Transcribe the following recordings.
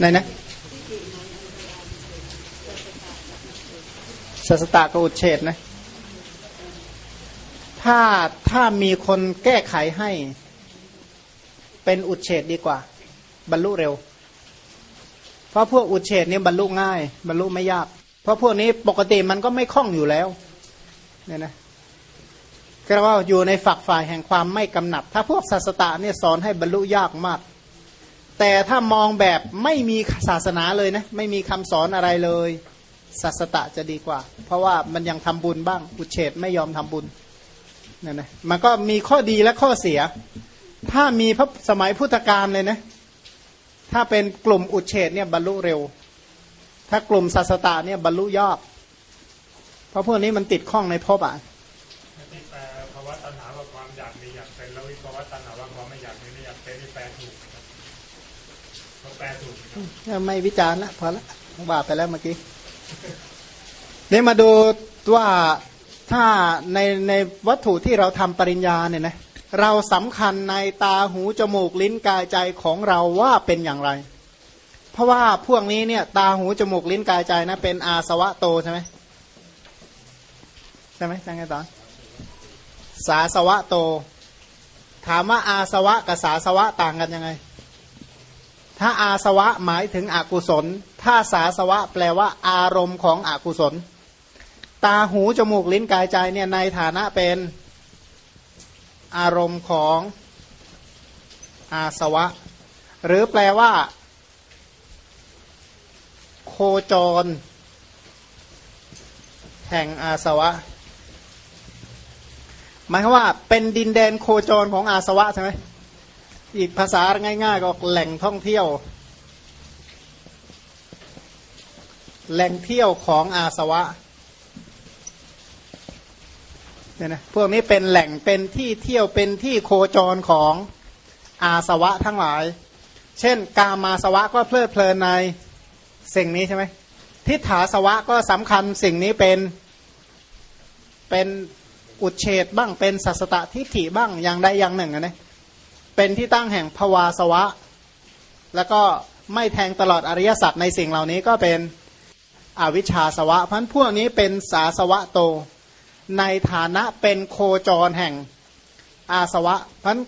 ไหนนะสัสตะกับอุเฉดนะ ถ้าถ้ามีคนแก้ไขให้ เป็นอุเฉดดีกว่า บรรลุเร็ว เพราะพวกอุเฉดนี่บรรลุง่าย บรรลุไม่ยาก เพราะพวกนี้ปกติมันก็ไม่คล่องอยู่แล้วเนี่ยนะก็ว่าอยู่ในฝักฝ่ายแห่งความไม่กำหนัดถ้าพวกศาสตะเนี่ยสอนให้บรรลุยากมาก แต่ถ้ามองแบบไม่มีศาสนาเลยนะไม่มีคำสอนอะไรเลยศาสตะจะดีกว่า เพราะว่ามันยังทำบุญบ้าง อุเฉดไม่ยอมทำบุญเนี่ยนะมันก็มีข้อดีและข้อเสีย ถ้ามีพระสมัยพุทธกาลเลยนะถ้าเป็นกลุ่มอุเฉดเนี่ยบรรลุเร็ว ถ้ากลุ่มศาสตะเนี่ยบรรลุยากเพราะพวกนี้มันติดข้องในภพอะ ไม่อยากมีไม่อยากเป็นนี่แปลถูกไม่วิจารณ์ละพอละว่าไปแล้วเมื่อกี้นี่มาดูว่าถ้าในในวัตถุที่เราทำปริญญาเนี่ยนะเราสำคัญในตาหูจมูกลิ้นกายใจของเราว่าเป็นอย่างไร เพราะว่าพวกนี้เนี่ยตาหูจมูกลิ้นกายใจนะเป็นอาสวะโตใช่ไหมใช่ไหมใช่ไงตอนสาสวะโต ถามว่าอาสวะกับสาสวะต่างกันยังไง ถ้าอาสวะหมายถึงอกุศล ถ้าสาสวะแปลว่า อารมณ์ของอกุศล ตาหูจมูกลิ้นกายใจเนี่ยในฐานะเป็นอารมณ์ของอาสวะ หรือแปลว่า โคจร แห่งอาสวะ หมายความว่าเป็นดินแดนโคจรของอาสวะใช่ไหม อีกภาษาง่ายๆก็แหล่งท่องเที่ยว แหล่งเที่ยวของอาสวะเนี่ยนะพวกนี้เป็นแหล่งเป็นที่เที่ยวเป็นที่โคจรของอาสวะทั้งหลาย เช่น กามาสวะก็เพลิดเพลินในสิ่งนี้ใช่ไหมทิฏฐาสวะก็สำคัญสิ่งนี้เป็นเป็นอุเฉดบ้างเป็นสัสตตทิฏฐิบ้างอย่างใดอย่างหนึ่งนะ เป็นที่ตั้งแห่งภวาสวะ แล้วก็ไม่แทงตลอดอริยสัจในสิ่งเหล่านี้ก็เป็นอวิชชาสวะพันพวกนี้เป็นสาสวะโต ในฐานะเป็นโคจรแห่งอาสวะพัน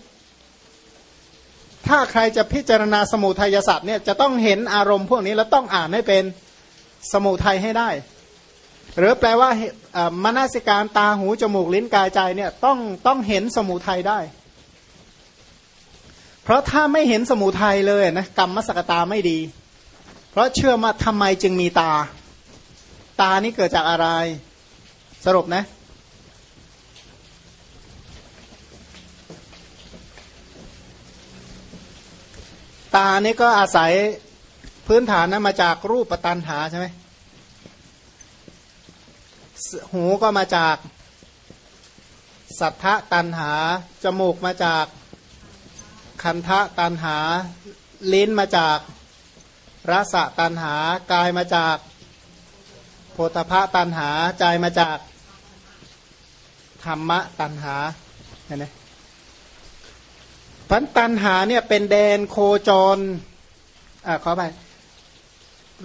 ถ้าใครจะพิจารณาสมุทัยสัตว์เนี่ยจะต้องเห็นอารมณ์พวกนี้แล้วต้องอ่านให้เป็นสมุทัยให้ได้ หรือแปลว่ามนสิการตาหูจมูกลิ้นกายใจเนี่ยต้องต้องเห็นสมุทัยได้ เพราะถ้าไม่เห็นสมุทัยเลยนะกรรมมสกตาไม่ดี เพราะเชื่อมาทำไมจึงมีตา ตานี่เกิดจากอะไร สรุปนะ ตานี่ก็อาศัยพื้นฐานนะมาจากรูปปตันหาใช่ไหมหูก็มาจาก สัทธะตันหา จมูกมาจาก คันทะตันหา ลิ้นมาจากรสะตันหากายมาจากโพธพะตันหาใจมาจากธรรมะตันหาเห็นไหมพันตันหาเนี่ยเป็นแดนโคจรอ่าขอไป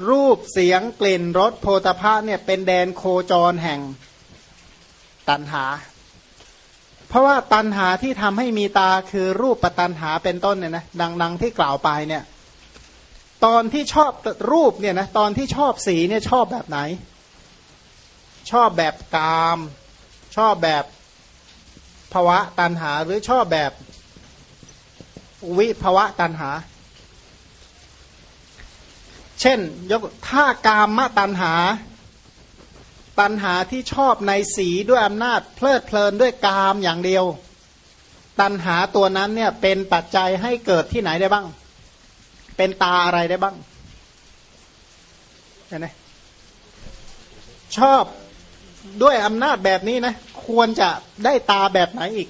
รูปเสียงกลิ่นรสโพธพะเนี่ยเป็นแดนโคจรแห่งตันหา เพราะว่าตันหาที่ทำให้มีตาคือรูปปตันหาเป็นต้นเนี่ยนะดังๆที่กล่าวไปเนี่ย ตอนที่ชอบรูปเนี่ยนะตอนที่ชอบสีเนี่ยชอบแบบไหน ชอบแบบกาม ชอบแบบภวะตันหาหรือชอบแบบวิภวะตันหา เช่น ยกถ้ากามมตันหา ตันหาที่ชอบในสีด้วยอำนาจเพลิดเพลินด้วยกามอย่างเดียว ตันหาตัวนั้นเนี่ยเป็นปัจจัยให้เกิดที่ไหนได้บ้าง เป็นตาอะไรได้บ้างเห็นไหมชอบด้วยอำนาจแบบนี้นะ ควรจะได้ตาแบบไหนอีก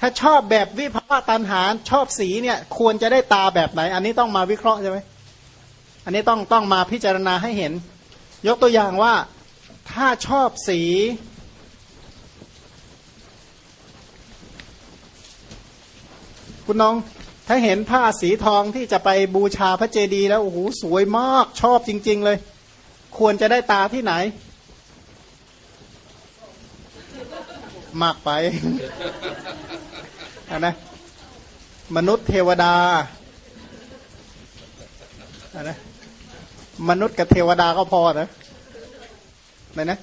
ถ้าชอบแบบวิภาวะตันหาชอบสีเนี่ย ควรจะได้ตาแบบไหน อันนี้ต้องมาวิเคราะห์ใช่ไหมอันนี้ต้องต้องมาพิจารณาให้เห็น ยกตัวอย่างว่า ถ้าชอบสี คุณน้องถ้าเห็นผ้าสีทองที่จะไปบูชาพระเจดีย์แล้วโอ้โหสวยมากชอบจริง ๆ เลย ควรจะได้ตาที่ไหน มากไปนะมนุษย์เทวดานะมนุษย์กับเทวดาก็พอนะ ไหนนะ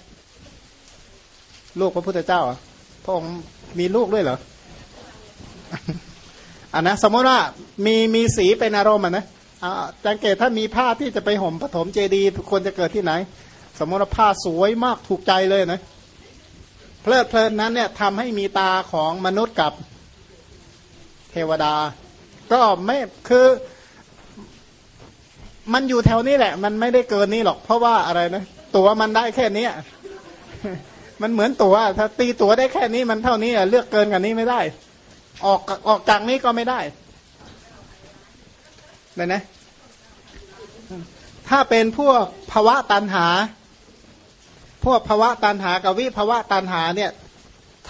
ลูกพระพุทธเจ้าอะพระองค์มีลูกด้วยเหรออันนะสมมติว่ามีมีสีเป็นอารมณ์อะนะอ่าสังเกตถ้ามีผ้าที่จะไปห่มปฐมเจดีย์ควรจะเกิดที่ไหน สมมติว่าผ้าสวยมากถูกใจเลยนะเพลิดเพลินนั้นเนี่ยทำให้มีตาของมนุษย์กับเทวดา ก็ไม่คือมันอยู่แถวนี้แหละ มันไม่ได้เกินนี้หรอก เพราะว่าอะไรนะ ตัวมันได้แค่นี้มันเหมือนตัวถ้าตีตัวได้แค่นี้มันเท่านี้เลือกเกินกว่านี้ไม่ได้ ออกออกจากนี้ก็ไม่ได้เลยนะ ถ้าเป็นพวกภาวะตันหา พวกภาวะตันหากับวิภาวะตันหาเนี่ย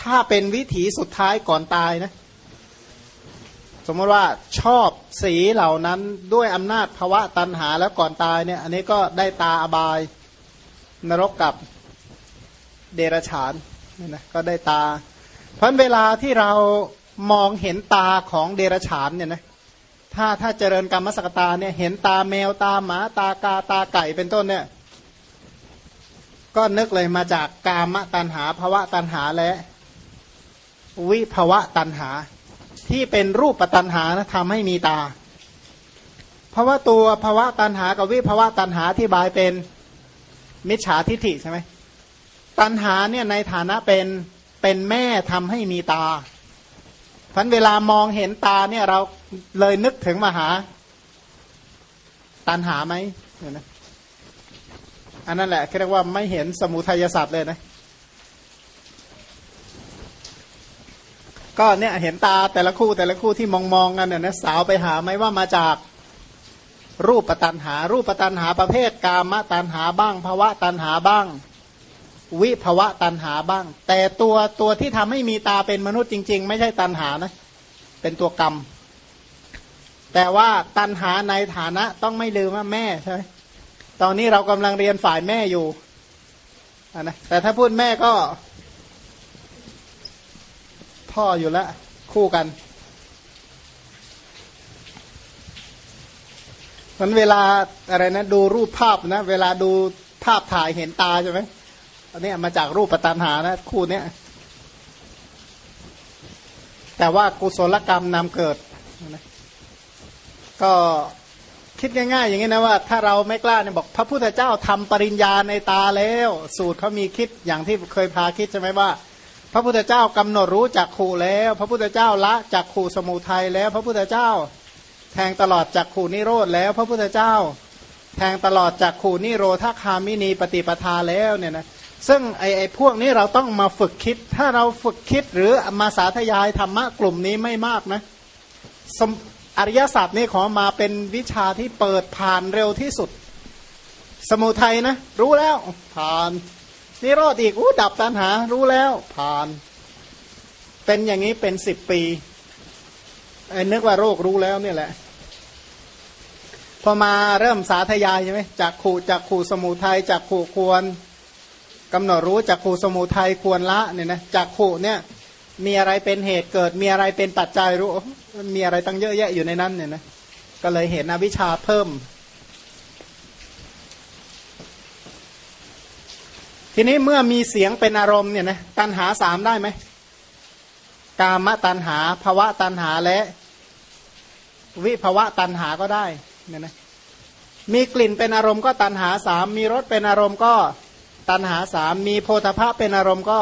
ถ้าเป็นวิถีสุดท้ายก่อนตายนะ สมมติว่าชอบสีเหล่านั้นด้วยอำนาจภาวะตันหาแล้วก่อนตายเนี่ย อันนี้ก็ได้ตาอบาย นรกกับเดรฉานนี่นะก็ได้ตา เพราะเวลาที่เรามองเห็นตาของเดรฉานเนี่ยนะถ้าถ้าเจริญกรรมสกตาเนี่ยเห็นตาแมวตาหมาตากาตาไก่เป็นต้นเนี่ยก็นึกเลยมาจากกามตัณหาภาวะตัณหาและวิภาวะตัณหา ที่เป็นรูปตัณหานะทำให้มีตา เพราะว่าตัวภาวะตัณหากับวิภาวะตัณหาที่บายเป็น มิจฉาทิฏฐิใช่ไหมตัณหาเนี่ยในฐานะเป็นเป็นแม่ทำให้มีตาพันเวลามองเห็นตาเนี่ยเราเลยนึกถึงมหา ตัณหาไหมเนี่ยนะอันนั้นแหละเรียกว่าไม่เห็นสมุทัยศาสตร์เลยนะ ก็เนี่ยเห็นตาแต่ละคู่แต่ละคู่ที่มองมองกันเนี่ยนะสาวไปหาไหมว่ามาจาก รูปปัตันหา รูปปัตันหาประเภทกามตันหาบ้างภาวะตันหาบ้าง วิภวะตันหาบ้าง แต่ตัวตัวที่ทำให้มีตาเป็นมนุษย์จริง ๆ ไม่ใช่ตันหานะ เป็นตัวกรรม แต่ว่าตันหาในฐานะต้องไม่ลืมว่าแม่ใช่ไหมตอนนี้เรากำลังเรียนฝ่ายแม่อยู่นะแต่ถ้าพูดแม่ก็ พ่ออยู่แล้วคู่กัน มันเวลาอะไรนะดูรูปภาพนะ เวลาดูภาพถ่ายเห็นตาใช่ไหมอันนี้มาจากรูปปัตนหานะ คู่เนี้ยแต่ว่ากุศลกรรมนำเกิดก็คิดง่ายๆ อย่างนี้นะว่า ถ้าเราไม่กล้าเนี่ยบอก พระพุทธเจ้าทำปริญญาในตาแล้ว สูตรเขามีคิดอย่างที่เคยพาคิดใช่ไหมว่า พระพุทธเจ้ากำหนดรู้จากขู่แล้ว พระพุทธเจ้าละจากขู่สมุทัยแล้ว พระพุทธเจ้า แทงตลอดจากขูนิโรธแล้ว พระพุทธเจ้า แทงตลอดจากขูนิโรธาคามินีปฏิปทาแล้วเนี่ยนะซึ่งไอ้ไอ้พวกนี้เราต้องมาฝึกคิด ถ้าเราฝึกคิดหรือมาสาธยายธรรมะกลุ่มนี้ไม่มากนะอริยศาสตร์นี่ขอมาเป็นวิชาที่เปิดผ่านเร็วที่สุด สมุทัยนะ รู้แล้วผ่าน นิโรธอีกอู้ดับตัณหา รู้แล้วผ่าน เป็นอย่างนี้เป็นสิบปีไอ้นึกว่าโรครู้แล้วเนี่ยแหละ พอมาเริ่มสาธยายใช่ไหมจากขู่จากขู่สมุทัยจากขู่ควรกำหนดรู้จากขูสมุทัยควรละเนี่ยนะจากขูเนี่ยมีอะไรเป็นเหตุเกิด มีอะไรเป็นปัจจัยรู้มีอะไรตั้งเยอะแยะอยู่ในนั้นเนี่ยนะก็เลยเห็นอวิชชาเพิ่ม ทีนี้เมื่อมีเสียงเป็นอารมณ์เนี่ยนะตันหาสามได้ไหมกามตันหาภาวะตันหาและ วิภาวะตันหาก็ได้ เนี่ยนะมีกลิ่นเป็นอารมณ์ก็ตันหาสามมีรสเป็นอารมณ์ก็ตันหาสามมีโพธภะเป็นอารมณ์ก็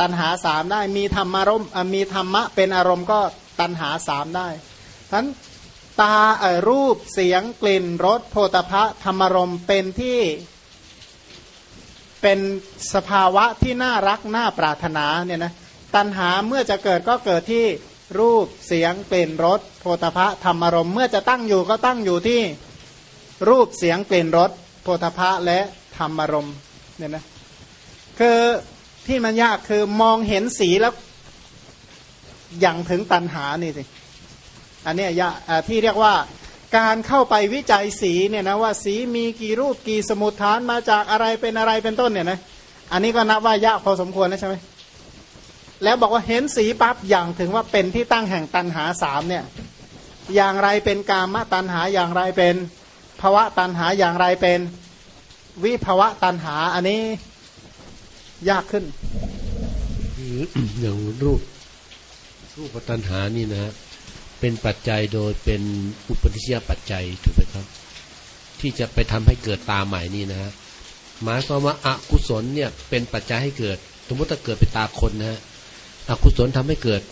ตันหาสามได้ มีธรรมารมมีธรรมะเป็นอารมณ์ก็ตันหาสามได้ทั้นตาเอรูปเสียงกลิ่นรสโพธภะธรรมารมเป็นที่เป็นสภาวะที่น่ารักน่าปรารถนาเนี่ยนะตัณหาเมื่อจะเกิดก็เกิดที่ รูปเสียงกลิ่นรสโพธภะธรรมารมเมื่อจะตั้งอยู่ก็ตั้งอยู่ที่รูปเสียงกลิ่นรสโพธภะและธรรมารมเนี่ยนะคือที่มันยากคือมองเห็นสีแล้วอย่างถึงตันหานี่สิอันนี้ยยะอ่าที่เรียกว่าการเข้าไปวิจัยสีเนี่ยนะว่าสีมีกี่รูปกี่สมุทฐานมาจากอะไรเป็นอะไรเป็นต้นเนี่ยนะอันนี้ก็นับว่ายากพอสมควรนะใช่ไหม แล้วบอกว่าเห็นสีปั๊บอย่างถึงว่าเป็นที่ตั้งแห่งตันหาสามเนี่ยอย่างไรเป็นกามตันหาอย่างไรเป็นภวะตันหาอย่างไรเป็นวิภวะตันหาอันนี้ยากขึ้นอย่างรูปรูปตัณหานี่นะฮะเป็นปัจจัยโดยเป็นอุปนิสัยปัจจัยถูกไหมครับ ที่จะไปทำให้เกิดตาใหม่นี่นะฮะหมายความว่าอากุศลเนี่ยเป็นปัจจัยให้เกิด สมมติถ้าเกิดเป็นตาคนนะฮะ อกุศลทำให้เกิด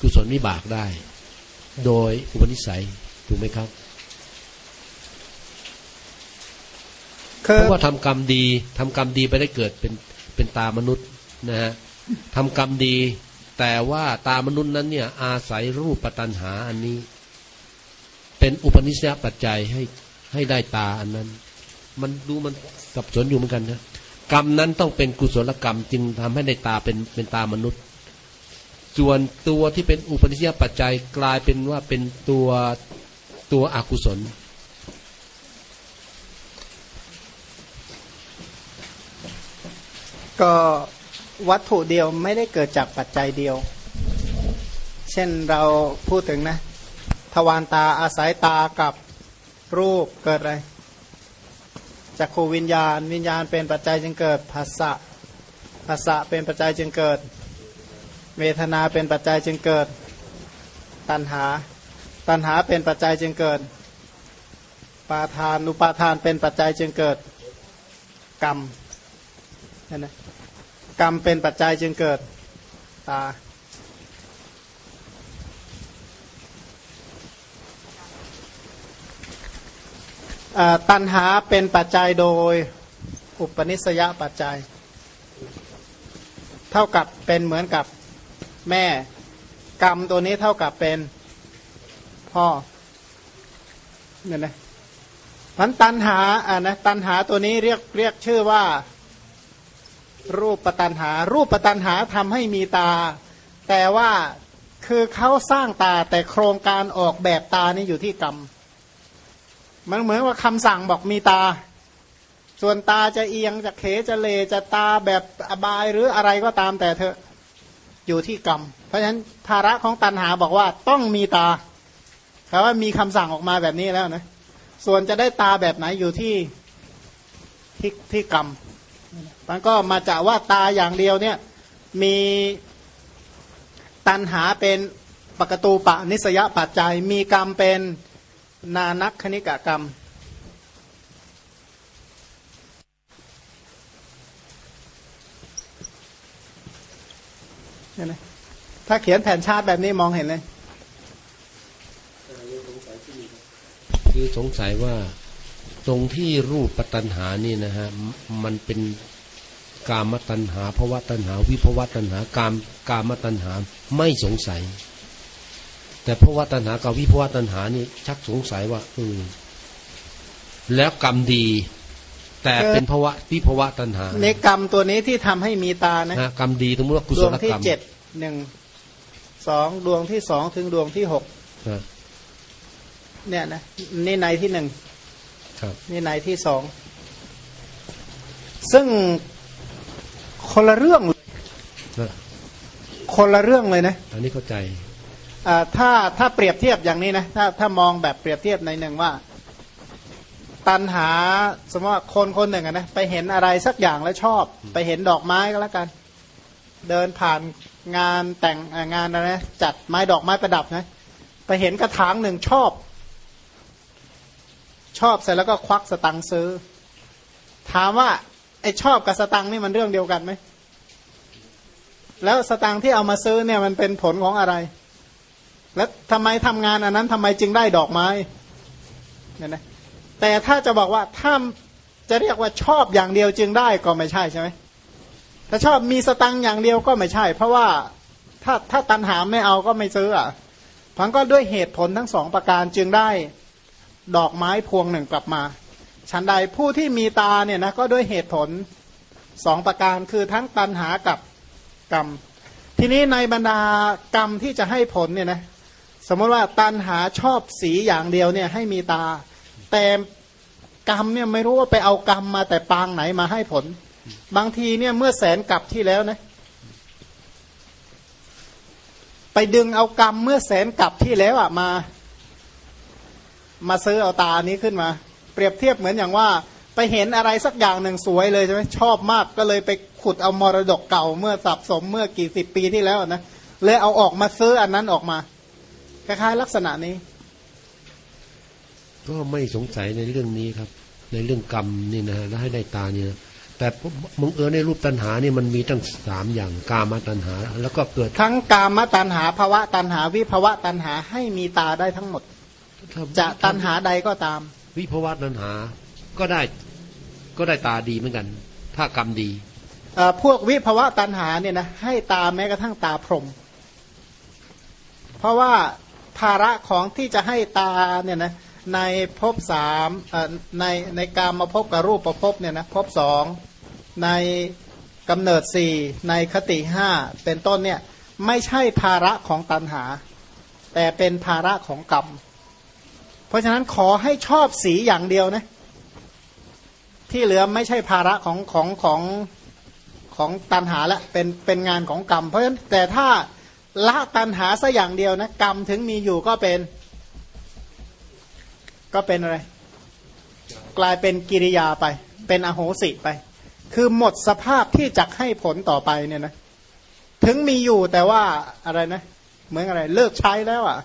กุศลวิบากได้ โดยอุปนิสัยถูกไหมครับคืเพอราะว่าทำกรรมดีทำกรรมดีไปได้เกิดเป็นเป็นตามนุษย์นะฮะทำกรรมดี แต่ว่าตามนุษย์นั้นเนี่ย อาศัยรูปปัตันหาอันนี้ เป็นอุปนิสัยปัจจัยให้ให้ได้ตาอันนั้น มันดูมันสับสนอยู่เหมือนกันนะกรรมนั้นต้องเป็นกุศลกรรมจึงทำให้ได้ตาเป็นเป็นตามนุษย์ ส่วนตัวที่เป็นอุปนิสัยปัจจัยกลายเป็นว่าเป็นตัวตัวอกุศล ก็วัตถุเดียวไม่ได้เกิดจากปัจจัยเดียว เช่นเราพูดถึงนะ ทวารตาอาศัยตากับรูปเกิดอะไรจากขูวิญญาณ วิญญาณเป็นปัจจัยจึงเกิดภาษะภาษะเป็นปัจจัยจึงเกิด เวทนาเป็นปัจจัยจึงเกิด ตัณหา ตัณหาเป็นปัจจัยจึงเกิด ปาทานอุปาทานเป็นปัจจัยจึงเกิด กรรมเห็นไหมกรรมเป็นปัจจัยจึงเกิด ตา ตัณหาเป็นปัจจัยโดยอุปนิสยปัจจัย เท่ากับเป็นเหมือนกับ แม่ กรรมตัวนี้เท่ากับเป็นพ่อเนี่ยนะมันตัณหาอ่านะตัณหาตัวนี้เรียกเรียกชื่อว่า รูปปัตันหา รูปปัตันหาทำให้มีตา แต่ว่าคือเขาสร้างตาแต่โครงการออกแบบตานี่อยู่ที่กรรม มันเหมือนว่าคำสั่งบอกมีตา ส่วนตาจะเอียงจะเขจะเลจะตาแบบอบายหรืออะไรก็ตามแต่เธอ อยู่ที่กรรม เพราะฉะนั้นภาระของตันหาบอกว่าต้องมีตาคำว่ามีคำสั่งออกมาแบบนี้แล้วนะ ส่วนจะได้ตาแบบไหนอยู่ที่ที่ที่กรรม มันก็มาจากว่าตาอย่างเดียวเนี่ยมีตันหาเป็นปกตูปะนิสยปัจจัย มีกรรมเป็นนานักคณิกกรรม เห็นไหมถ้าเขียนแผนชาติแบบนี้มองเห็นเลยคือสงสัยว่าตรงที่รูปปัตนหานี่นะฮะมมันเป็นกามตัณหาภวะตัณหา วิภวะตัณหากามกามตัณหาไม่สงสัย แต่ภวะตัณหากับวิภวะตัณหานี่ชักสงสัยว่าเออแล้วกรรมดี แต่เป็นภวะวิภวะตัณหา ในกรรมตัวนี้ที่ทำให้มีตานะนะกรรมดีสมมติว่ากุดศวงลที่กรรมเจ็ดหนึ่งสองดวงที่สองถึงดวงที่หกนะเนี่ยนะนี่ในที่หนึ่งครับนี่ในที่สองซึ่งคนละเรื่องเลยนะคนละเรื่องเลยนะอันนี้เข้าใจอ่าถ้าถ้าเปรียบเทียบอย่างนี้นะถ้าถ้ามองแบบเปรียบเทียบในหนึ่งว่า ตันหาสมมติว่าคนคนหนึ่งอะนะไปเห็นอะไรสักอย่างแล้วชอบ ไปเห็นดอกไม้ก็แล้วกัน เดินผ่านงานแต่งอ่างานอะไรนะจัดไม้ดอกไม้ประดับนะไปเห็นกระถางหนึ่งชอบ ชอบเสร็จแล้วก็ควักสตังค์ซื้อ ถามว่าไอชอบกับสตังค์นี่มันเรื่องเดียวกันไหมแล้วสตังค์ที่เอามาซื้อเนี่ยมันเป็นผลของอะไร แล้วทำไมทำงานอันนั้นทำไมจึงได้ดอกไม้เนี่ยนะ แต่ถ้าจะบอกว่าถ้าจะเรียกว่าชอบอย่างเดียวจึงได้ก็ไม่ใช่ใช่ไหมถ้าชอบมีสตังอย่างเดียวก็ไม่ใช่ เพราะว่าถ้าถ้าตันหาไม่เอาก็ไม่ซื้ออะพังก็ด้วยเหตุผลทั้งสองประการจึงได้ดอกไม้พวงหนึ่งกลับมา ฉันใดผู้ที่มีตาเนี่ยนะก็ด้วยเหตุผลสองประการคือทั้งตันหากับกรรม ทีนี้ในบรรดากรรมที่จะให้ผลเนี่ยนะสมมติว่าตันหาชอบสีอย่างเดียวเนี่ยให้มีตา แต่กรรมเนี่ยไม่รู้ว่าไปเอากรรมมาแต่ปางไหนมาให้ผล บางทีเนี่ยเมื่อแสนกลับที่แล้วนะ ไปดึงเอากรรมเมื่อแสนกลับที่แล้วอะมา มาซื้อเอาตานี้ขึ้นมา เปรียบเทียบเหมือนอย่างว่า ไปเห็นอะไรสักอย่างหนึ่งสวยเลยใช่ไหมชอบมากก็เลยไปขุดเอามรดกเก่าเมื่อสับสมเมื่อกี่สิบปีที่แล้วนะเลยเอาออกมาซื้ออันนั้นออกมาคล้ายๆลักษณะนี้ ก็ไม่สงสัยในเรื่องนี้ครับ ในเรื่องกรรมนี่นะแล้วให้ได้ตาเนี่ยแต่มึงเออในรูปตัณหานี่มันมีตั้งสามอย่างกามาตัณหา แล้วก็เกิดทั้งกามตัณหาภาวะตัณหา วิภาวะตัณหาให้มีตาได้ทั้งหมด จะตัณหาใดก็ตาม วิภาวะตัณหาก็ได้ก็ได้ตาดีเหมือนกัน ถ้ากรรมดีเอ่อพวกวิภาวะตัณหาเนี่ยนะให้ตาแม้กระทั่งตาพรหมเพราะว่าภาระของที่จะให้ตาเนี่ยนะ ในภพสามในในการมาพบกับรูปประพบเนี่ยนะภพสองในกำเนิดสี่ในคติห้าเป็นต้นเนี่ยไม่ใช่ภาระของตัณหา แต่เป็นภาระของกรรม เพราะฉะนั้นขอให้ชอบสีอย่างเดียวนะที่เหลือไม่ใช่ภาระของของของของตันหาละเป็นเป็นงานของกรรม เพราะฉะนั้นแต่ถ้าละตันหาสัอย่างเดียวนะกรรมถึงมีอยู่ก็เป็น ก็เป็นอะไร กลายเป็นกิริยาไป เป็นอโหสิไป คือหมดสภาพที่จะให้ผลต่อไปเนี่ยนะ ถึงมีอยู่แต่ว่าอะไรนะ เหมือนอะไร เลิกใช้แล้วอะ่ะ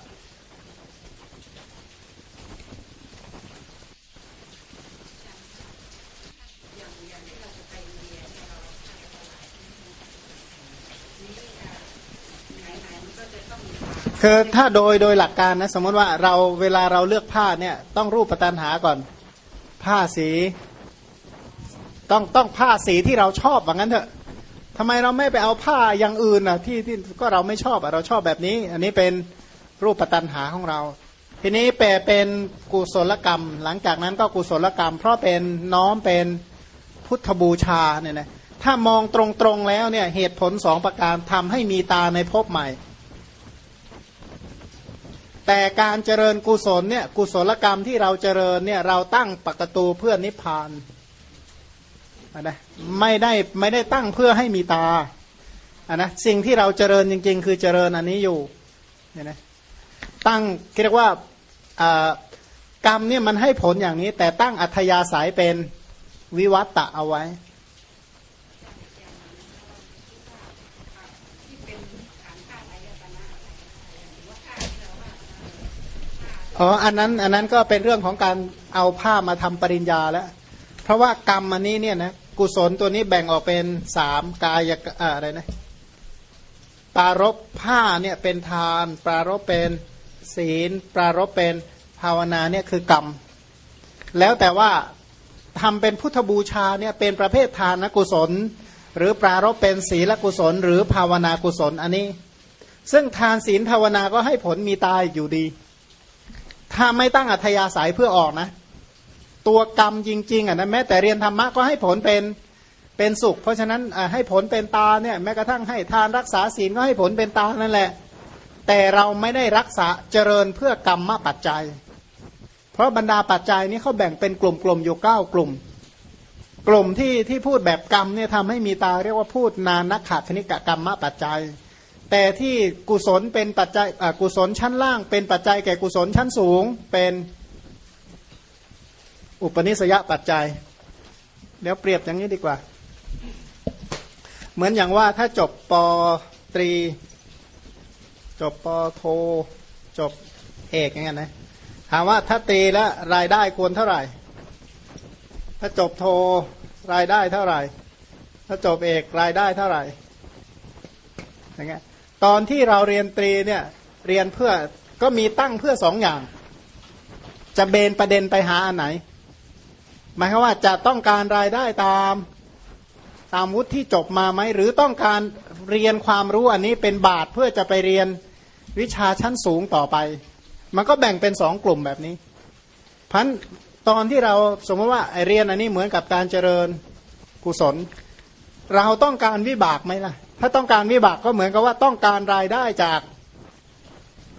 คือถ้าโดยโดยหลักการนะสมมติว่าเราเวลาเราเลือกผ้าเนี่ยต้องรูปประตันหาก่อน ผ้าสี ต้องต้องผ้าสีที่เราชอบว่างั้นเถอะทำไมเราไม่ไปเอาผ้าอย่างอื่นอะที่ที่ก็เราไม่ชอบอะเราชอบแบบนี้ อันนี้เป็นรูปประตันหาของเรา ทีนี้แปลเป็นกุศลกรรม หลังจากนั้นก็กุศลกรรม เพราะเป็นน้อมเป็นพุทธบูชาเนี่ยนะถ้ามองตรงๆแล้วเนี่ยเหตุผลสองประการทำให้มีตาในภพใหม่ แต่การเจริญกุศลเนี่ยกุศลกรรมที่เราเจริญเนี่ยเราตั้งปกตูเพื่อนิพพานนะไม่ได้ไม่ได้ตั้งเพื่อให้มีตาอะนะสิ่งที่เราเจริญจริง ๆ คือเจริญอันนี้อยู่เนี่ยนะตั้งเรียกว่ากรรมเนี่ยมันให้ผลอย่างนี้ แต่ตั้งอัธยาศัยเป็นวิวัตตะเอาไว้ อ๋ออันนั้นอันนั้นก็เป็นเรื่องของการเอาผ้ามาทำปริญญาแล้ว เพราะว่ากรรมอันนี้เนี่ยนะกุศลตัวนี้แบ่งออกเป็นสามกายอะไรนะปารบผ้าเนี่ยเป็นทาน ปรารบเป็นศีล ปรารบเป็นภาวนาเนี่ยคือกรรม แล้วแต่ว่าทำเป็นพุทธบูชาเนี่ยเป็นประเภททานกุศล หรือปรารบเป็นศีลกุศล หรือภาวนากุศลอันนี้ ซึ่งทานศีลภาวนาก็ให้ผลมีตายอยู่ดี ถ้าไม่ตั้งอัธยาศัยเพื่อออกนะ ตัวกรรมจริง ๆอะนะแม้แต่เรียนธรรมะก็ให้ผลเป็นเป็นสุข เพราะฉะนั้นให้ผลเป็นตาเนี่ยแม้กระทั่งให้ทานรักษาศีลก็ให้ผลเป็นตานั่นแหละ แต่เราไม่ได้รักษาเจริญเพื่อกรรมมาปัจจัย เพราะบรรดาปัจจัยนี้เขาแบ่งเป็นกลุ่มๆอยู่เก้ากลุ่ม กลุ่มที่ที่พูดแบบกรรมเนี่ยทำให้มีตาเรียกว่าพูดนานักขาคณิกกรรมมาปัจจัย แต่ที่กุศลเป็นปัจจัยกุศลชั้นล่าง เป็นปัจจัยแก่กุศลชั้นสูง เป็นอุปนิสยปัจจัย เดี๋ยวเปรียบอย่างนี้ดีกว่า เหมือนอย่างว่าถ้าจบปตรี จบปโท จบเอกอย่างเงี้ยนะถามว่าถ้าตีแล้วรายได้ควรเท่าไหร่ ถ้าจบโทรายได้เท่าไหร่ ถ้าจบเอกรายได้เท่าไหร่อย่างเงี้ย ตอนที่เราเรียนตรีเนี่ยเรียนเพื่อก็มีตั้งเพื่อสองอย่าง จะเบนประเด็นไปหาอันไหน หมายความว่าจะต้องการรายได้ตามตามวุฒิที่จบมาไหมหรือต้องการเรียนความรู้อันนี้เป็นบาทเพื่อจะไปเรียนวิชาชั้นสูงต่อไป มันก็แบ่งเป็นสองกลุ่มแบบนี้พันตอนที่เราสมมติว่าเรียนอันนี้เหมือนกับการเจริญกุศล เราต้องการวิบากไหมล่ะ ถ้าต้องการวิบากก็เหมือนกับว่าต้องการรายได้จาก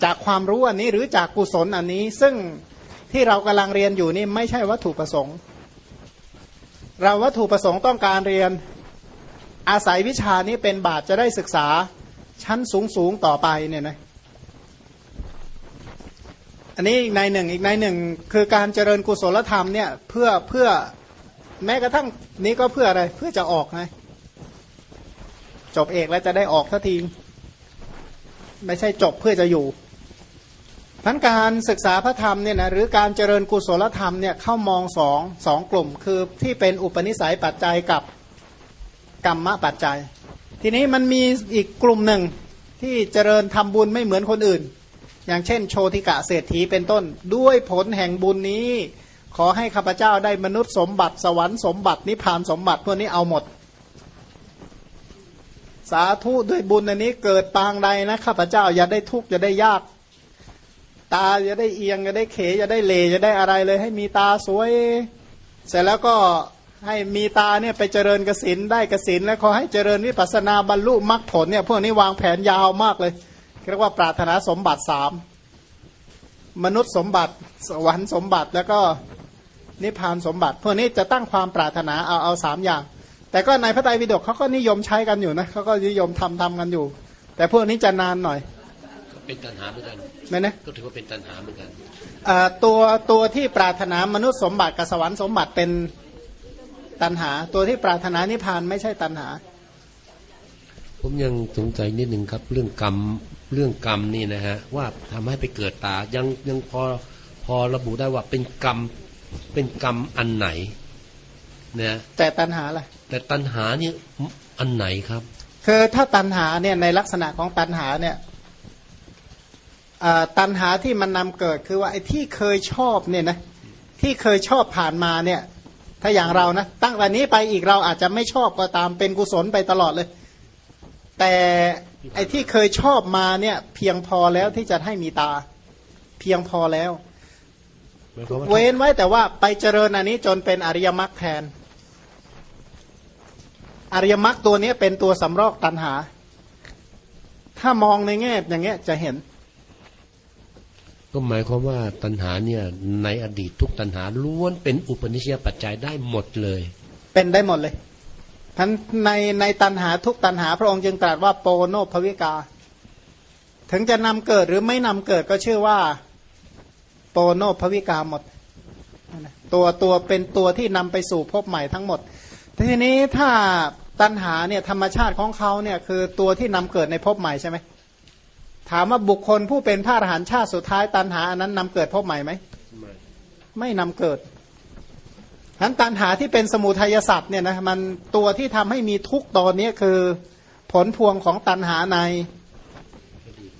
จากความรู้อันนี้หรือจากกุศลอันนี้ ซึ่งที่เรากำลังเรียนอยู่นี่ไม่ใช่วัตถุประสงค์ เราวัตถุประสงค์ต้องการเรียนอาศัยวิชานี้เป็นบาตจะได้ศึกษาชั้นสูงสูงต่อไปเนี่ยนะอันนี้อีกในหนึ่งอีกในหนึ่งคือการเจริญกุศลธรรมเนี่ยเพื่อเพื่อแม้กระทั่งนี้ก็เพื่ออะไรเพื่อจะออกไง จบเอกแล้วจะได้ออกทันที ไม่ใช่จบเพื่อจะอยู่พันการศึกษาพระธรรมเนี่ยนะหรือการเจริญกุศลธรรมเนี่ยเข้ามองสองสองกลุ่ม คือที่เป็นอุปนิสัยปัจจัยกับกรรมะปัจจัย ทีนี้มันมีอีกกลุ่มหนึ่งที่เจริญทำบุญไม่เหมือนคนอื่น อย่างเช่น โชติกะเศรษฐีเป็นต้น ด้วยผลแห่งบุญนี้ ขอให้ข้าพเจ้าได้มนุษย์สมบัติสวรรค์สมบัตินิพพานสมบัติพวกนี้เอาหมด สาธุด้วยบุญอันนี้เกิดปางใดนะข้าพเจ้าอย่าได้ทุกข์อย่าได้ยาก ตาจะได้เอียงจะได้เขจะได้เลจะได้อะไรเลย ให้มีตาสวย เสร็จแล้วก็ให้มีตาเนี่ยไปเจริญกสินได้กสินแล้วขอให้เจริญวิปัสนาบรรลุมรรคผลเนี่ยพวกนี้วางแผนยาวมากเลยเรียกว่าปรารถนาสมบัติสามมนุษย์สมบัติสวรรค์สมบัติแล้วก็นิพพานสมบัติพวกนี้จะตั้งความปรารถนาเอาเอาสามอย่าง แต่ก็ในพระไตรปิฎกเขาก็นิยมใช้กันอยู่นะเขาก็นิยมทำทำกันอยู่ แต่พวกนี้จะนานหน่อยเป็นตัณหาเหมือนกันไหมนะก็ถือว่าเป็นตัณหาเหมือนกันอ่าตัวตัวที่ปรารถนามนุษย์สมบัติกับสวรรค์สมบัติเป็นตัณหา ตัวที่ปรารถนานิพพานไม่ใช่ตัณหา ผมยังสงสัยนิดหนึ่งครับ เรื่องกรรมเรื่องกรรมนี่นะฮะว่าทำให้ไปเกิดตายังยังพอพอระบุได้ว่าเป็นกรรมเป็นกรรมอันไหนนะแต่ตัณหาล่ะ แต่ตัณหานี่อันไหนครับคือถ้าตัณหาเนี่ยในลักษณะของตัณหาเนี่ยอ่าตัณหาที่มันนำเกิดคือว่าไอ้ที่เคยชอบเนี่ยนะที่เคยชอบผ่านมาเนี่ยถ้าอย่างเรานะตั้งแต่นี้ไปอีกเราอาจจะไม่ชอบก็ตามเป็นกุศลไปตลอดเลย แต่ไอ้ที่เคยชอบมาเนี่ยเพียงพอแล้วที่จะให้มีตา เพียงพอแล้วหมายความว่าเว้นไว้แต่ว่าไปเจริญอันนี้จนเป็นอริยมรรคแทน อริยมรรคตัวนี้เป็นตัวสำรอกตัณหา ถ้ามองในแง่อย่างเงี้ยจะเห็น ก็หมายความว่าตัณหาเนี่ยในอดีตทุกตัณหาล้วนเป็นอุปนิสัยปัจจัยได้หมดเลย เป็นได้หมดเลยทั้นในในตัณหาทุกตัณหา พระองค์จึงตรัสว่าโปโนภวิกา ถึงจะนำเกิดหรือไม่นำเกิดก็ชื่อว่าโปโนภวิกาหมดตัวตัวเป็นตัวที่นำไปสู่ภพใหม่ทั้งหมด ทีนี้ถ้าตัณหาเนี่ยธรรมชาติของเขาเนี่ยคือตัวที่นำเกิดในภพใหม่ใช่ไหมถามว่าบุคคลผู้เป็นพระอรหันต์ชาติสุดท้ายตัณหาอันนั้นนำเกิดภพใหม่ไหมไม่นำเกิดฉะนั้นตัณหาที่เป็นสมุทัยสัตว์เนี่ยนะมันตัวที่ทำให้มีทุกตอนนี้คือผลพวงของตัณหาใน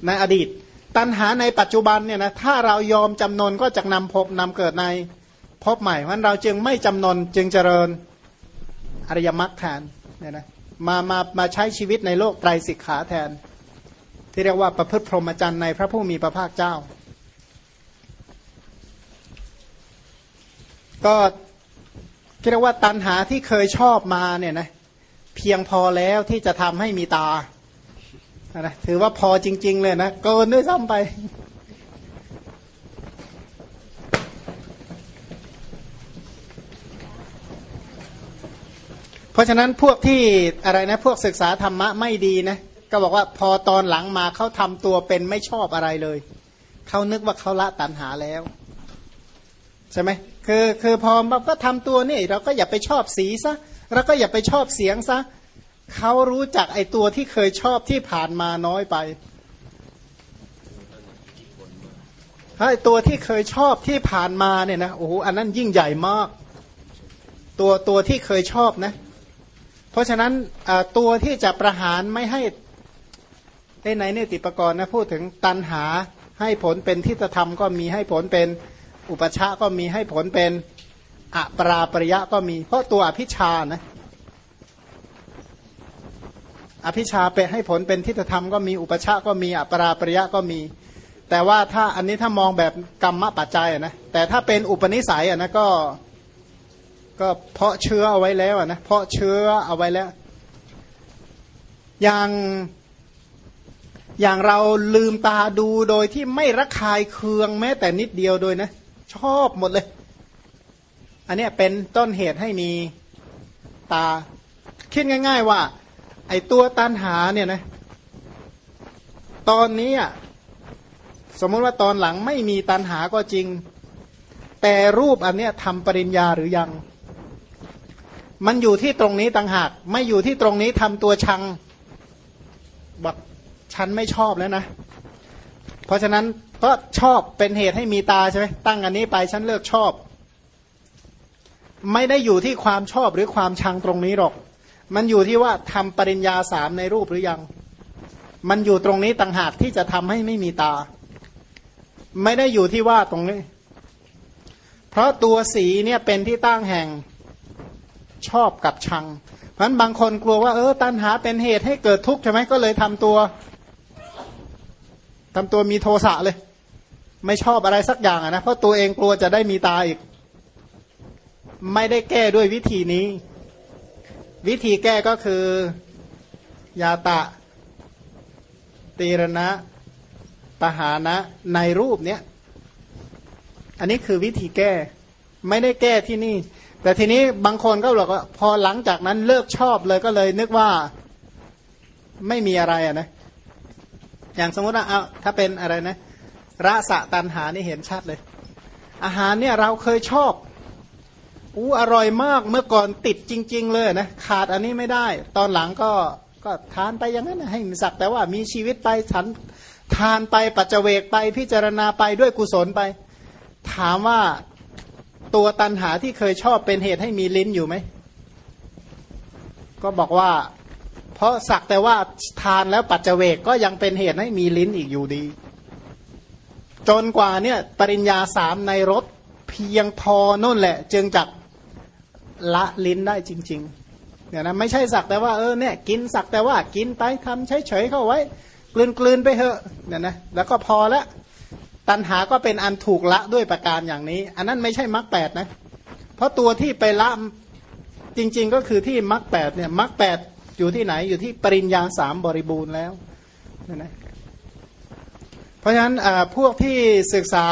ในอดีต ตัณหาในปัจจุบันเนี่ยนะถ้าเรายอมจำนนก็จะนำพบนำเกิดในพบใหม่เพราะเราจึงไม่จำนนจึงเจริญ อริยมรรคแทนเนี่ยนะมามามาใช้ชีวิตในโลกไตรสิกขาแทน ที่เรียกว่าประพฤติพรหมจรรย์ในพระผู้มีพระภาคเจ้า ก็เรียกว่าตันหาที่เคยชอบมาเนี่ยนะเพียงพอแล้วที่จะทำให้มีตานะถือว่าพอจริง ๆ เลยนะเกินด้วยซ้ำไป ราะฉะนั้นพวกที่อะไรนะพวกศึกษาธรรมะไม่ดีนะก็บอกว่าพอตอนหลังมาเขาทำตัวเป็นไม่ชอบอะไรเลยเขานึกว่าเขาละตันหาแล้วใช่ไหมคือคือพอมาก็ทำตัวนี่เราก็อย่าไปชอบสีซะเราก็อย่าไปชอบเสียงซะเขารู้จักไอตัวที่เคยชอบที่ผ่านมาน้อยไปไอตัวที่เคยชอบที่ผ่านมาเนี่ยนะโอ้โหอันนั้นยิ่งใหญ่มาก ตัวตัวที่เคยชอบนะ เพราะฉะนั้นตัวที่จะประหารไม่ให้ในเนติปกรณ์นะพูดถึงตันหาให้ผลเป็นทิฏฐธรรมก็มีให้ผลเป็นอุปชาก็มีให้ผลเป็นอปราปริยะก็มี เพราะตัวอภิชานะอภิชาไปให้ผลเป็นทิฏฐธรรมก็มีอุปชาก็มีอปราปริยะก็มี แต่ว่าถ้าอันนี้ถ้ามองแบบกรรมปัจจัยนะแต่ถ้าเป็นอุปนิสัยอะนะก็ ก็เพาะเชื้อเอาไว้แล้วนะเพาะเชื้อเอาไว้แล้ว อย่างอย่างเราลืมตาดูโดยที่ไม่ระคายเคืองแม้แต่นิดเดียวโดยนะ ชอบหมดเลย อันเนี้ยเป็นต้นเหตุให้มีตา คิดง่าย ๆ ว่า ไอตัวตันหาเนี่ยนะ ตอนนี้อะสมมติว่าตอนหลังไม่มีตันหาก็จริง แต่รูปอันเนี้ยทำปริญญาหรือยัง มันอยู่ที่ตรงนี้ต่างหาก ไม่อยู่ที่ตรงนี้ทำตัวชังบอกฉันไม่ชอบแล้วนะ เพราะฉะนั้นเพราะชอบเป็นเหตุให้มีตาใช่ไหมตั้งอันนี้ไปฉันเลิกชอบ ไม่ได้อยู่ที่ความชอบหรือความชังตรงนี้หรอก มันอยู่ที่ว่าทำปริญญาสามในรูปหรือยัง มันอยู่ตรงนี้ต่างหากที่จะทำให้ไม่มีตา ไม่ได้อยู่ที่ว่าตรงนี้ เพราะตัวสีเนี่ยเป็นที่ตั้งแห่ง ชอบกับชัง เพราะนั้นบางคนกลัวว่าเออตัณหาเป็นเหตุให้เกิดทุกข์ใช่ไหมก็เลยทำตัวทำตัวมีโทสะเลย ไม่ชอบอะไรสักอย่างนะเพราะตัวเองกลัวจะได้มีตาอีก ไม่ได้แก้ด้วยวิธีนี้ วิธีแก้ก็คือยาตะตีรณะปหานะในรูปเนี้ยอันนี้คือวิธีแก้ ไม่ได้แก้ที่นี่ แต่ทีนี้บางคนก็บอกว่าพอหลังจากนั้นเลิกชอบเลยก็เลยนึกว่าไม่มีอะไรอะนะ อย่างสมมติว่าเอาถ้าเป็นอะไรนะระสะตันหานี่เห็นชัดเลย อาหารเนี่ยเราเคยชอบอู้อร่อยมากเมื่อก่อนติดจริง ๆ เลยนะขาดอันนี้ไม่ได้ ตอนหลังก็ก็ทานไปอย่างนั้นนะให้มันสักแต่ว่ามีชีวิตไปฉันทานไปปัจเจกไปพิจารณาไปด้วยกุศลไป ถามว่า ตัวตันหาที่เคยชอบเป็นเหตุให้มีลิ้นอยู่ไหม ก็บอกว่า เพราะสักแต่ว่าทานแล้วปัจเจเวกก็ยังเป็นเหตุให้มีลิ้นอีกอยู่ดี จนกว่าเนี่ยปริญญาสามในรถเพียงพอน่นแหละ จึงจักละลิ้นได้จริง ๆ เนี่ยนะไม่ใช่สักแต่ว่าเออเนี่ยกินสักแต่ว่ากินไปทำเฉยๆเข้าไว้ กลืนกลืนไปเถอะเนี่ยนะแล้วก็พอละ ตัณหาก็เป็นอันถูกละด้วยประการอย่างนี้ อันนั้นไม่ใช่มรรคแปดนะ เพราะตัวที่ไปละจริง ๆ ก็คือที่มรรคแปดเนี่ยมรรคแปดอยู่ที่ไหนอยู่ที่ปริญญาสามบริบูรณ์แล้วเนี่ยนะเพราะฉะนั้นพวกที่ศึกษา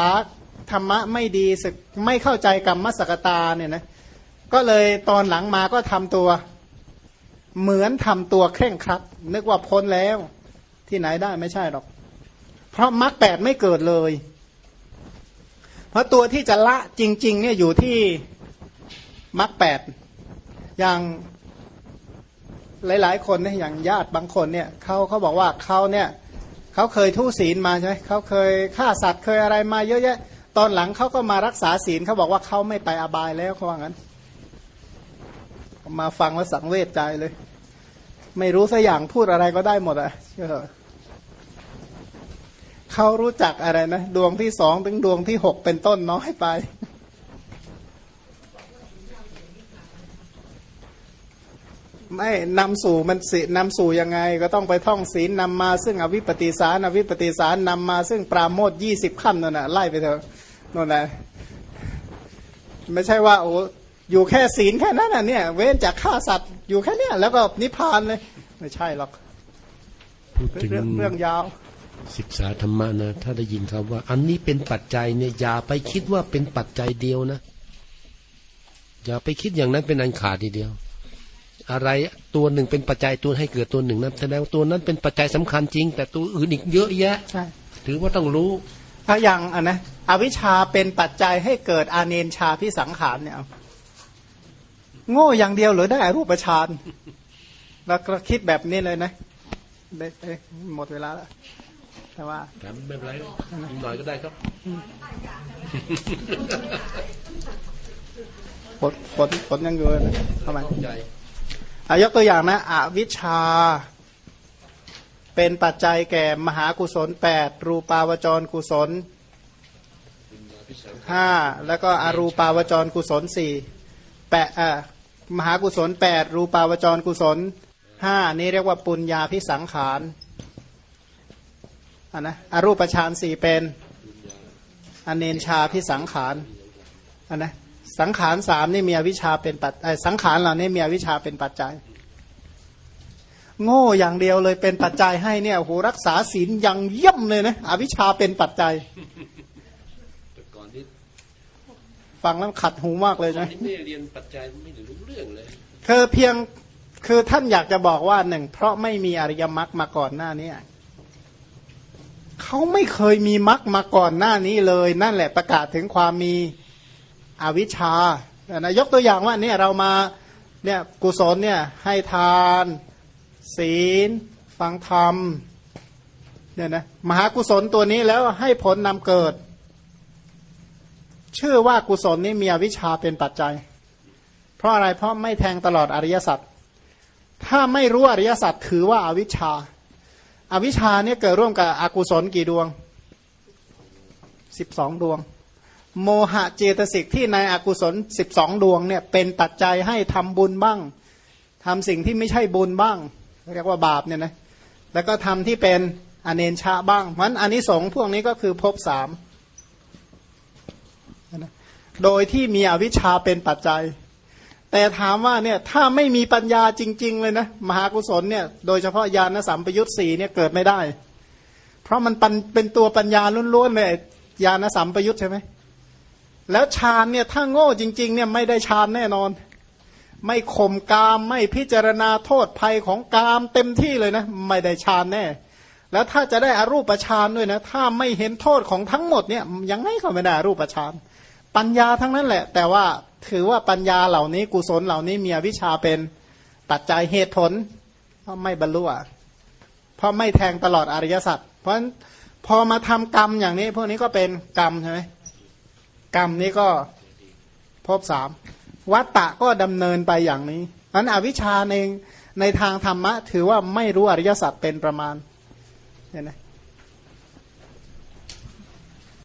ธรรมะไม่ดีศึกไม่เข้าใจกรรมสกตาเนี่ยนะก็เลยตอนหลังมาก็ทำตัวเหมือนทำตัวเคร่งครัด นึกว่าพ้นแล้วที่ไหนได้ไม่ใช่หรอก เพราะมรรคแปดไม่เกิดเลย เพราะตัวที่จะละจริงๆเนี่ยอยู่ที่มรรคแปดอย่างหลาย ๆ คนเนี่ยอย่างญาติบางคนเนี่ยเขาเขาบอกว่าเขาเนี่ยเขาเคยทุศีลมาใช่ไหมเขาเคยฆ่าสัตว์เคยอะไรมาเยอะแยะ ตอนหลังเขาก็มารักษาศีลเขาบอกว่าเขาไม่ไปอบายแล้วเขาว่างั้น มาฟังแล้วสังเวชใจเลย ไม่รู้สัอย่างพูดอะไรก็ได้หมดอะเชื่อ เขารู้จักอะไรนะ ดวงที่สองถึงดวงที่หกเป็นต้นน้อยไป ไม่นำสู่มันสินำสู่ยังไง ก็ต้องไปท่องศีลนำมาซึ่งอวิปปิสารอวิปปิสารนำมาซึ่งปราโมทยี่สิบขั้นนั่นน่ะไล่ไปเถอะนั่นแหละไม่ใช่ว่าโอ้อยู่แค่ศีลแค่นั้นน่ะเนี่ย เว้นจากฆ่าสัตว์อยู่แค่เนี้ยแล้วก็นิพพานเลย ไม่ใช่หรอกพูดถึงเรื่องเรื่องยาว ศึกษาธรรมะนะถ้าได้ยินคำว่า อันนี้เป็นปัจจัยเนี่ยอย่าไปคิดว่าเป็นปัจจัยเดียวนะ อย่าไปคิดอย่างนั้นเป็นอันขาดทีเดียว อะไรตัวหนึ่งเป็นปัจจัยตัวให้เกิดตัวหนึ่งนั้นแสดงว่าตัวนั้นเป็นปัจจัยสำคัญจริง แต่ตัวอื่นอีกเยอะแยะใช่ถือว่าต้องรู้ถ้าอย่างอะนะอวิชชาเป็นปัจจัยให้เกิดอาเนนชาพิสังขารเนี่ยเอาโง่อย่างเดียวหรือได้อรูปฌานแล้วก็คิดแบบนี้เลยนะได้ได้หมดเวลาแล้ว แต่ว่าครับไม่เป็นไรหน่อยก็ได้ครับฝนฝนฝนยังอยู่เลยนะเข้ามาใจอายกตัวอย่างนะอวิชชา เป็นปัจจัยแก่มหากุศลแปดรูปาวจรกุศลห้าแล้วก็อรูปาวจรกุศลสี่แปดอ่ามหากุศลแปดรูปาวจรกุศลห้านี่เรียกว่าปุญญาพิสังขาร อันนะอรูปฌานสี่เป็นอเนนชาพิสังขารอันนะสังขารสามนี่มีอวิชชาเป็นปัจเอ่อสังขารเหล่านี้มีอวิชชาเป็นปัจจัย โง่อย่างเดียวเลยเป็นปัจจัยให้เนี่ยโหรักษาศีลอย่างเยี่ยมเลยนะอวิชชาเป็นปัจจัยแต่ก่อนนี้ฟังแล้วขัดหูมากเลยตอนนะนี้ไม่ได้เรียนปัจจัยไม่ได้รู้เรื่องเลยคือเพียงคือท่านอยากจะบอกว่าหนึ่งเพราะไม่มีอริยมรรคมาก่อนหน้านี้ เขาไม่เคยมีมรรคมาก่อนหน้านี้เลย นั่นแหละประกาศถึงความมีอวิชชานะยกตัวอย่างว่าเนี่ยเรามาเนี่ยกุศลเนี่ยให้ทาน ศีล ฟังธรรมเนี่ยนะมหากุศลตัวนี้แล้วให้ผลนำเกิด ชื่อว่ากุศลนี้มีอวิชชาเป็นปัจจัย เพราะอะไรเพราะไม่แทงตลอดอริยสัจถ้าไม่รู้อริยสัจถือว่าอาวิชชา อวิชชาเนี่ยเกิดร่วมกับอกุศลกี่ดวงสิบสองดวง โมหะเจตสิกที่ในอกุศลสิบสองดวงเนี่ยเป็นปัจจัยให้ทำบุญบ้างทำสิ่งที่ไม่ใช่บุญบ้าง เรียกว่าบาปเนี่ยนะแล้วก็ทำที่เป็นอเนนชาบ้างมันอันนี้สงพวกนี้ก็คือภพสามโดยที่มีอวิชชาเป็นปัจจัย แต่ถามว่าเนี่ยถ้าไม่มีปัญญาจริง ๆ เลยนะมหากุศลเนี่ยโดยเฉพาะญาณสัมปยุตสีเนี่ยเกิดไม่ได้ เพราะมันเป็นตัวปัญญาล้วนๆเลยญาณสัมปยุตใช่ไหมแล้วฌานเนี่ยถ้าโง่จริง ๆ เนี่ยไม่ได้ฌานแน่นอน ไม่ข่มกามไม่พิจารณาโทษภัยของกามเต็มที่เลยนะ ไม่ได้ฌานแน่ แล้วถ้าจะได้อารูปฌานด้วยนะ ถ้าไม่เห็นโทษของทั้งหมดเนี่ยยังไงก็ไม่ได้อารูปฌานปัญญาทั้งนั้นแหละ แต่ว่า ถือว่าปัญญาเหล่านี้กุศลเหล่านี้มีวิชาเป็นปัจจัยเหตุผลเพราะไม่บรรลุเพราะไม่แทงตลอดอริยสัจเพราะฉะนั้นพอมาทำกรรมอย่างนี้ พวกนี้ก็เป็นกรรมใช่ไหมกรรมนี้ก็พบสามวัตตะก็ดำเนินไปอย่างนี้นั้นอวิชชาในในทางธรรมะ ถือว่าไม่รู้อริยสัจเป็นประมาณเห็นไหม